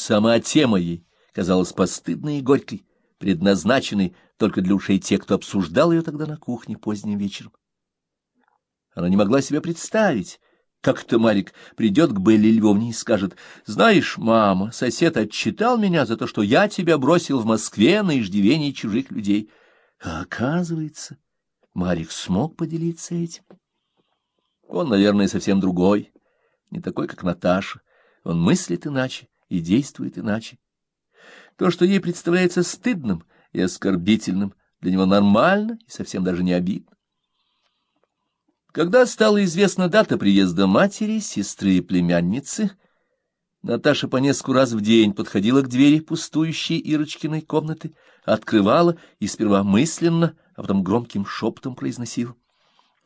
Сама тема ей казалась постыдной и горькой, предназначенной только для ушей тех, кто обсуждал ее тогда на кухне поздним вечером. Она не могла себе представить, как это Марик придет к Белле Львовне и скажет, «Знаешь, мама, сосед отчитал меня за то, что я тебя бросил в Москве на иждивении чужих людей». А оказывается, Марик смог поделиться этим. Он, наверное, совсем другой, не такой, как Наташа. Он мыслит иначе и действует иначе. То, что ей представляется стыдным и оскорбительным, для него нормально и совсем даже не обидно. Когда стала известна дата приезда матери, сестры и племянницы, Наташа по нескольку раз в день подходила к двери пустующей Ирочкиной комнаты, открывала и сперва мысленно, а потом громким шепотом произносила.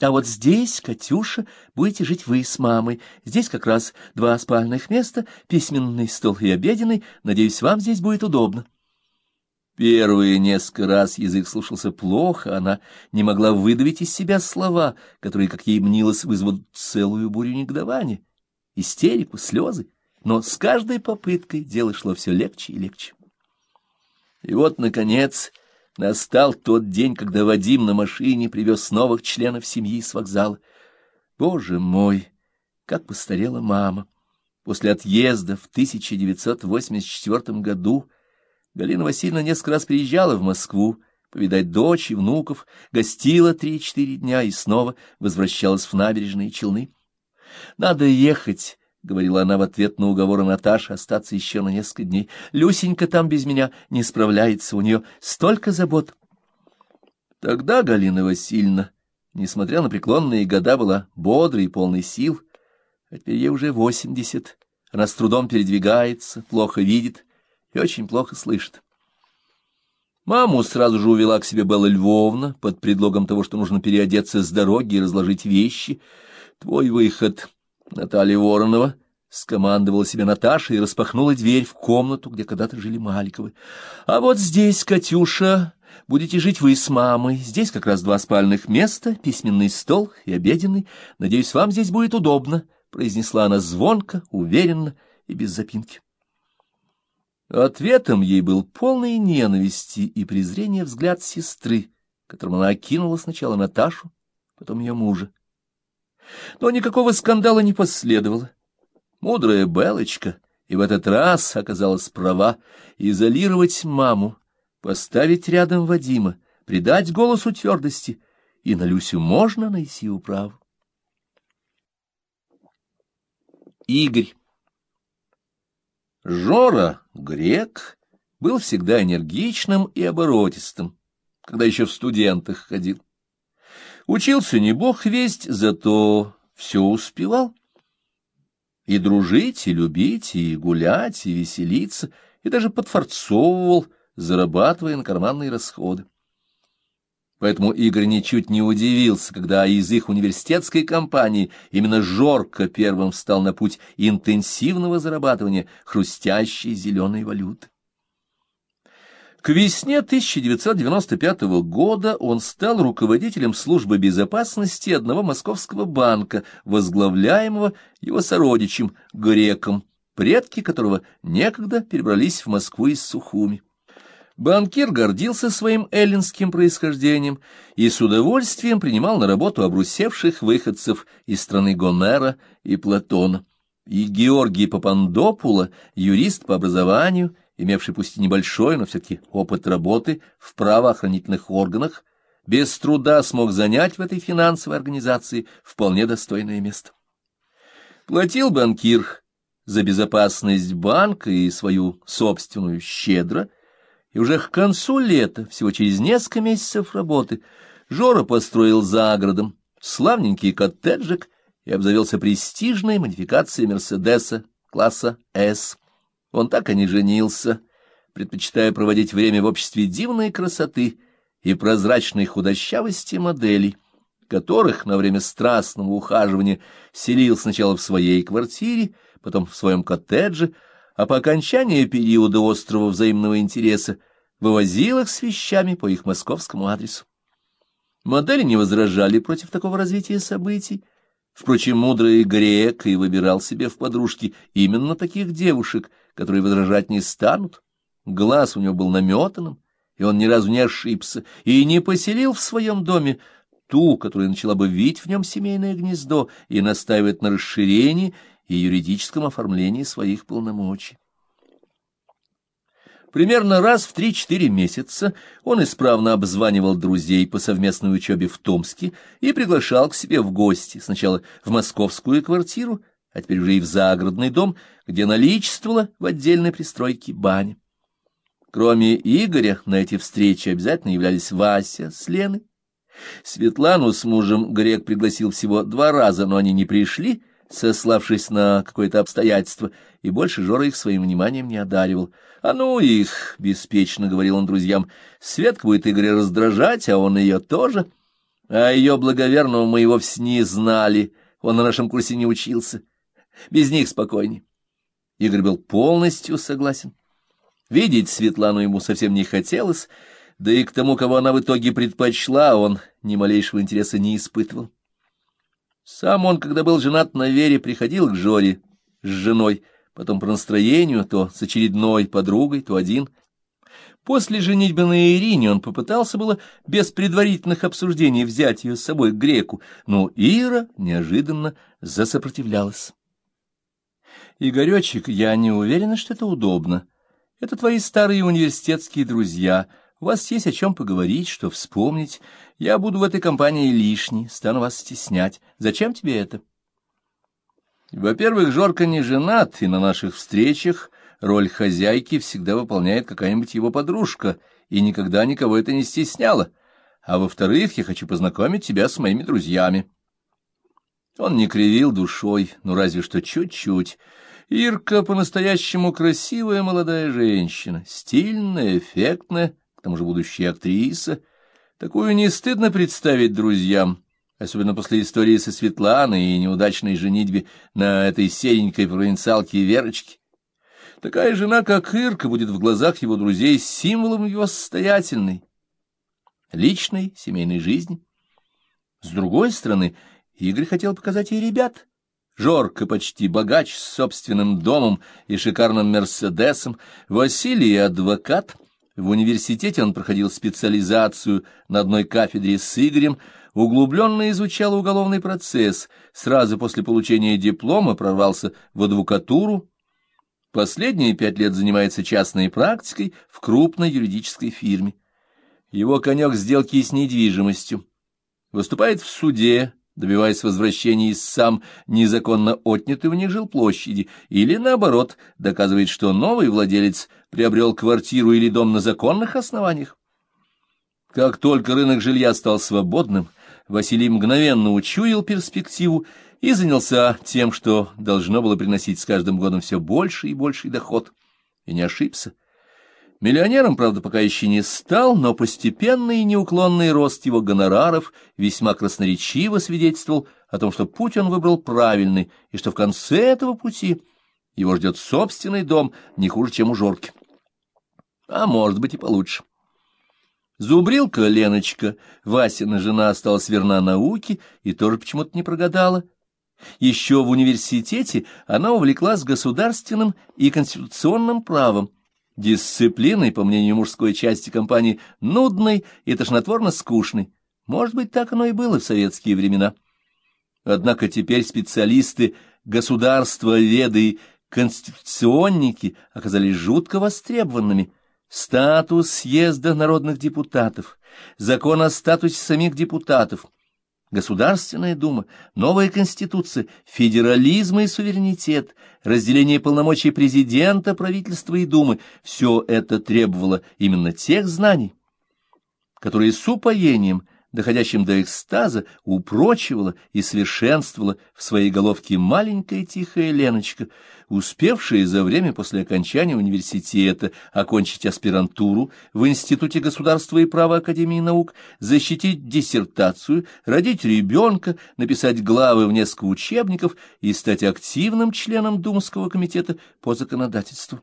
А вот здесь, Катюша, будете жить вы с мамой. Здесь как раз два спальных места, письменный стол и обеденный. Надеюсь, вам здесь будет удобно. Первые несколько раз язык слушался плохо, она не могла выдавить из себя слова, которые, как ей мнилось, вызовут целую бурю негодования, истерику, слезы. Но с каждой попыткой дело шло все легче и легче. И вот, наконец, настал тот день, когда Вадим на машине привез новых членов семьи с вокзала. Боже мой, как постарела мама! После отъезда в 1984 году Галина Васильевна несколько раз приезжала в Москву, повидать дочь и внуков, гостила три-четыре дня и снова возвращалась в набережные Челны. «Надо ехать», — говорила она в ответ на уговоры Наташи остаться еще на несколько дней. «Люсенька там без меня не справляется, у нее столько забот». Тогда Галина Васильевна, несмотря на преклонные года, была бодрой и полной сил, а теперь ей уже восемьдесят. Она с трудом передвигается, плохо видит, и очень плохо слышит. Маму сразу же увела к себе Белла Львовна под предлогом того, что нужно переодеться с дороги и разложить вещи. «Твой выход, Наталья Воронова», — скомандовала себе Наташа и распахнула дверь в комнату, где когда-то жили Маликовы. «А вот здесь, Катюша, будете жить вы с мамой. Здесь как раз два спальных места, письменный стол и обеденный. Надеюсь, вам здесь будет удобно», — произнесла она звонко, уверенно и без запинки. Ответом ей был полный ненависти и презрения взгляд сестры, которым она окинула сначала Наташу, потом ее мужа. Но никакого скандала не последовало. Мудрая Белочка и в этот раз оказалась права изолировать маму, поставить рядом Вадима, придать голосу твердости, и на Люсю можно найти управу. Игорь Жора, грек, был всегда энергичным и оборотистым, когда еще в студентах ходил. Учился не бог весть, зато все успевал. И дружить, и любить, и гулять, и веселиться, и даже подфорцовывал, зарабатывая на карманные расходы. Поэтому Игорь ничуть не удивился, когда из их университетской компании именно Жорко первым встал на путь интенсивного зарабатывания хрустящей зеленой валюты. К весне 1995 года он стал руководителем службы безопасности одного московского банка, возглавляемого его сородичем, греком, предки которого некогда перебрались в Москву из Сухуми. Банкир гордился своим эллинским происхождением и с удовольствием принимал на работу обрусевших выходцев из страны Гомера и Платона. И Георгий Папандопула, юрист по образованию, имевший пусть и небольшой, но все-таки опыт работы в правоохранительных органах, без труда смог занять в этой финансовой организации вполне достойное место. Платил банкир за безопасность банка и свою собственную щедро, и уже к концу лета, всего через несколько месяцев работы, Жора построил за городом славненький коттеджик и обзавелся престижной модификацией Мерседеса класса «С». Он так и не женился, предпочитая проводить время в обществе дивной красоты и прозрачной худощавости моделей, которых на время страстного ухаживания селил сначала в своей квартире, потом в своем коттедже, а по окончании периода острого взаимного интереса вывозил их с вещами по их московскому адресу. Модели не возражали против такого развития событий. Впрочем, мудрый грек и выбирал себе в подружки именно таких девушек, которые возражать не станут. Глаз у него был наметанным, и он ни разу не ошибся, и не поселил в своем доме ту, которая начала бы видеть в нем семейное гнездо и настаивает на расширении и юридическом оформлении своих полномочий. Примерно раз в три-четыре месяца он исправно обзванивал друзей по совместной учебе в Томске и приглашал к себе в гости, сначала в московскую квартиру, а теперь уже и в загородный дом, где наличествовала в отдельной пристройке баня. Кроме Игоря, на эти встречи обязательно являлись Вася с Леной. Светлану с мужем Грек пригласил всего два раза, но они не пришли, сославшись на какое-то обстоятельство, и больше Жора их своим вниманием не одаривал. «А ну их!» — беспечно говорил он друзьям. «Светка будет Игоря раздражать, а он ее тоже. А ее благоверного мы и вовсе не знали, он на нашем курсе не учился. Без них спокойней». Игорь был полностью согласен. Видеть Светлану ему совсем не хотелось, да и к тому, кого она в итоге предпочла, он ни малейшего интереса не испытывал. Сам он, когда был женат на Вере, приходил к Жоре с женой, потом по настроению, то с очередной подругой, то один. После женитьбы на Ирине он попытался было без предварительных обсуждений взять ее с собой к греку, но Ира неожиданно засопротивлялась. «Игоречек, я не уверена, что это удобно. Это твои старые университетские друзья. У вас есть о чем поговорить, что вспомнить. Я буду в этой компании лишний, стану вас стеснять. Зачем тебе это?» Во-первых, Жорка не женат, и на наших встречах роль хозяйки всегда выполняет какая-нибудь его подружка, и никогда никого это не стесняло. А во-вторых, я хочу познакомить тебя с моими друзьями. Он не кривил душой, ну разве что чуть-чуть. Ирка по-настоящему красивая молодая женщина, стильная, эффектная, к тому же будущая актриса. Такую не стыдно представить друзьям особенно после истории со Светланой и неудачной женитьбе на этой серенькой провинциалке Верочке. Такая жена, как Ирка, будет в глазах его друзей символом его состоятельной, личной, семейной жизни. С другой стороны, Игорь хотел показать ей ребят. Жорка почти богач с собственным домом и шикарным Мерседесом, Василий адвокат. В университете он проходил специализацию на одной кафедре с Игорем, углубленно изучал уголовный процесс, сразу после получения диплома прорвался в адвокатуру, последние пять лет занимается частной практикой в крупной юридической фирме. Его конек сделки с недвижимостью. Выступает в суде, добиваясь возвращения из сам незаконно отнятой у них жилплощади, или, наоборот, доказывает, что новый владелец приобрел квартиру или дом на законных основаниях. Как только рынок жилья стал свободным, Василий мгновенно учуял перспективу и занялся тем, что должно было приносить с каждым годом все больше и больший доход. И не ошибся. Миллионером, правда, пока еще не стал, но постепенный и неуклонный рост его гонораров весьма красноречиво свидетельствовал о том, что путь он выбрал правильный, и что в конце этого пути его ждет собственный дом не хуже, чем у Жорки. А может быть и получше. Зубрилка Леночка, Васина жена, осталась верна науке и тоже почему-то не прогадала. Еще в университете она увлеклась государственным и конституционным правом, дисциплиной, по мнению мужской части компании, нудной и тошнотворно скучной. Может быть, так оно и было в советские времена. Однако теперь специалисты государства, веды и конституционники оказались жутко востребованными – статус съезда народных депутатов, закон о статусе самих депутатов, Государственная дума, новая конституция, федерализм и суверенитет, разделение полномочий президента, правительства и думы — все это требовало именно тех знаний, которые с упоением доходящим до экстаза, упрочивала и совершенствовала в своей головке маленькая тихая Леночка, успевшая за время после окончания университета окончить аспирантуру в Институте государства и права Академии наук, защитить диссертацию, родить ребенка, написать главы в несколько учебников и стать активным членом Думского комитета по законодательству.